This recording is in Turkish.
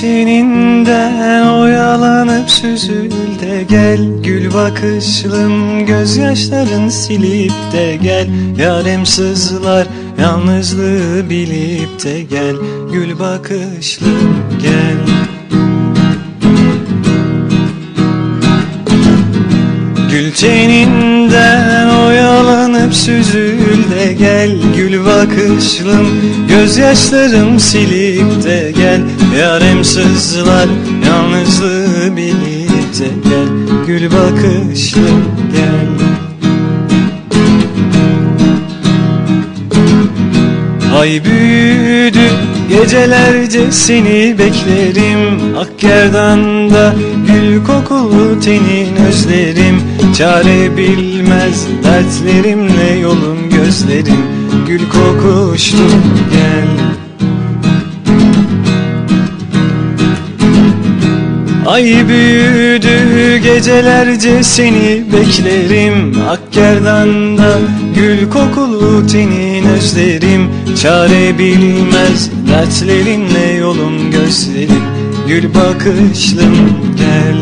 teninden oyalanıp süzül de gel. Gül bakışlım gözyaşların silip de gel. Yarem sızlar yalnızlığı bilip de gel. Gül bakışlım gel. Gül teninden oyalanıp süzül de gel Gül bakışlım. Gözyaşlarım silip de gel. Yarem sızlar yalnızlığı bilip de gel. Gül bakışlım gel. Ay büyüdü gecelerce seni beklerim. Akkerdan'da gül kokulu tenin özlerim. Çare bilmez dertlerimle yolum gözlerim Gül kokuştu gel. Ay büyüdü gecelerce seni beklerim. Akkerdan'da gül kokulu tenin özlerim. Çare bilmez dertlerinle yolum gözlerim. Gül bakışlım gel